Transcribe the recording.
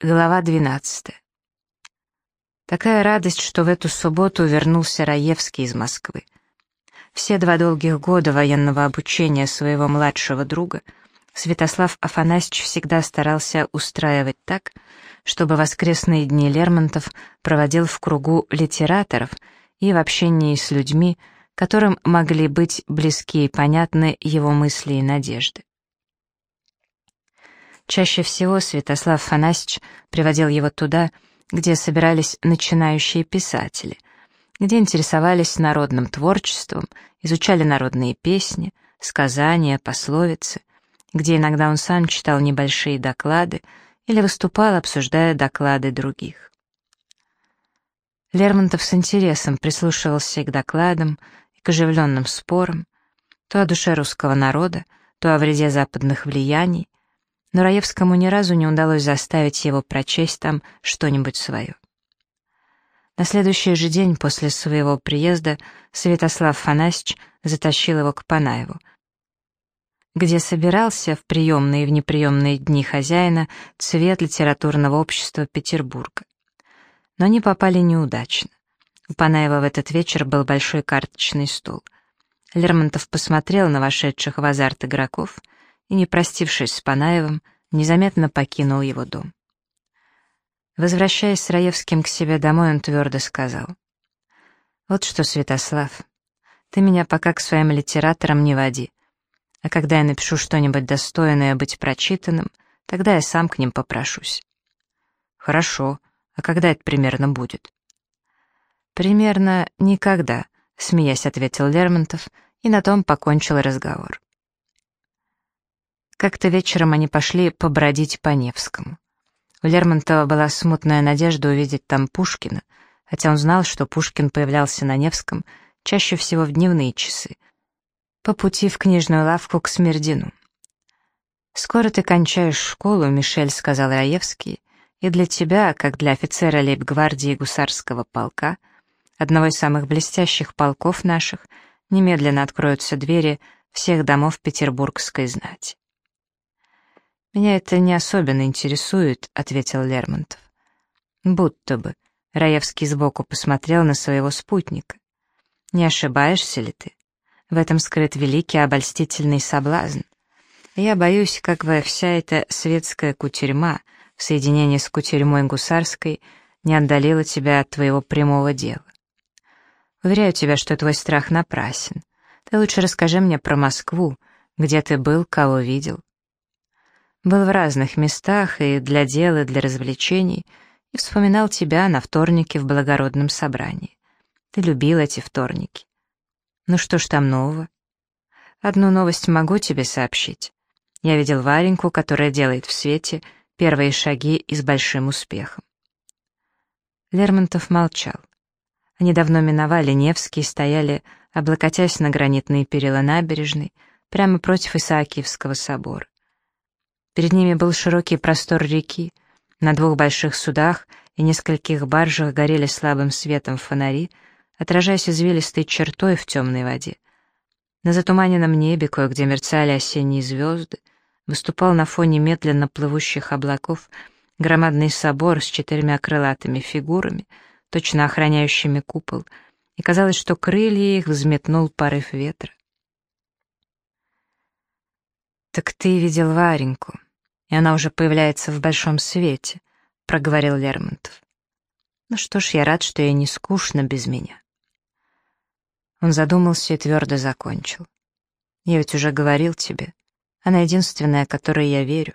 Глава 12. Такая радость, что в эту субботу вернулся Раевский из Москвы. Все два долгих года военного обучения своего младшего друга Святослав Афанасьевич всегда старался устраивать так, чтобы воскресные дни Лермонтов проводил в кругу литераторов и в общении с людьми, которым могли быть близки и понятны его мысли и надежды. Чаще всего Святослав Фанасьевич приводил его туда, где собирались начинающие писатели, где интересовались народным творчеством, изучали народные песни, сказания, пословицы, где иногда он сам читал небольшие доклады или выступал, обсуждая доклады других. Лермонтов с интересом прислушивался к докладам и к оживленным спорам, то о душе русского народа, то о вреде западных влияний, но Раевскому ни разу не удалось заставить его прочесть там что-нибудь свое. На следующий же день после своего приезда Святослав Фанасьевич затащил его к Панаеву, где собирался в приемные и в неприемные дни хозяина цвет литературного общества Петербурга. Но они попали неудачно. У Панаева в этот вечер был большой карточный стол. Лермонтов посмотрел на вошедших в азарт игроков — и, не простившись с Панаевым, незаметно покинул его дом. Возвращаясь с Раевским к себе домой, он твердо сказал. «Вот что, Святослав, ты меня пока к своим литераторам не води, а когда я напишу что-нибудь достойное быть прочитанным, тогда я сам к ним попрошусь». «Хорошо, а когда это примерно будет?» «Примерно никогда», — смеясь ответил Лермонтов, и на том покончил разговор. Как-то вечером они пошли побродить по Невскому. У Лермонтова была смутная надежда увидеть там Пушкина, хотя он знал, что Пушкин появлялся на Невском чаще всего в дневные часы, по пути в книжную лавку к Смердину. «Скоро ты кончаешь школу», — Мишель сказал Раевский, «и для тебя, как для офицера лейб-гвардии гусарского полка, одного из самых блестящих полков наших, немедленно откроются двери всех домов петербургской знати». «Меня это не особенно интересует», — ответил Лермонтов. «Будто бы». Раевский сбоку посмотрел на своего спутника. «Не ошибаешься ли ты? В этом скрыт великий обольстительный соблазн. Я боюсь, как бы вся эта светская кутерьма в соединении с кутерьмой гусарской не отдалила тебя от твоего прямого дела. Уверяю тебя, что твой страх напрасен. Ты лучше расскажи мне про Москву, где ты был, кого видел. Был в разных местах и для дел, и для развлечений, и вспоминал тебя на вторнике в благородном собрании. Ты любил эти вторники. Ну что ж там нового? Одну новость могу тебе сообщить. Я видел Вареньку, которая делает в свете первые шаги и с большим успехом. Лермонтов молчал. Они давно миновали Невский и стояли, облокотясь на гранитные перила набережной, прямо против Исаакиевского собора. Перед ними был широкий простор реки. На двух больших судах и нескольких баржах горели слабым светом фонари, отражаясь извилистой чертой в темной воде. На затуманенном небе, кое-где мерцали осенние звезды, выступал на фоне медленно плывущих облаков громадный собор с четырьмя крылатыми фигурами, точно охраняющими купол, и казалось, что крылья их взметнул порыв ветра. «Так ты видел Вареньку?» И она уже появляется в большом свете», — проговорил Лермонтов. «Ну что ж, я рад, что ей не скучно без меня». Он задумался и твердо закончил. «Я ведь уже говорил тебе, она единственная, которой я верю.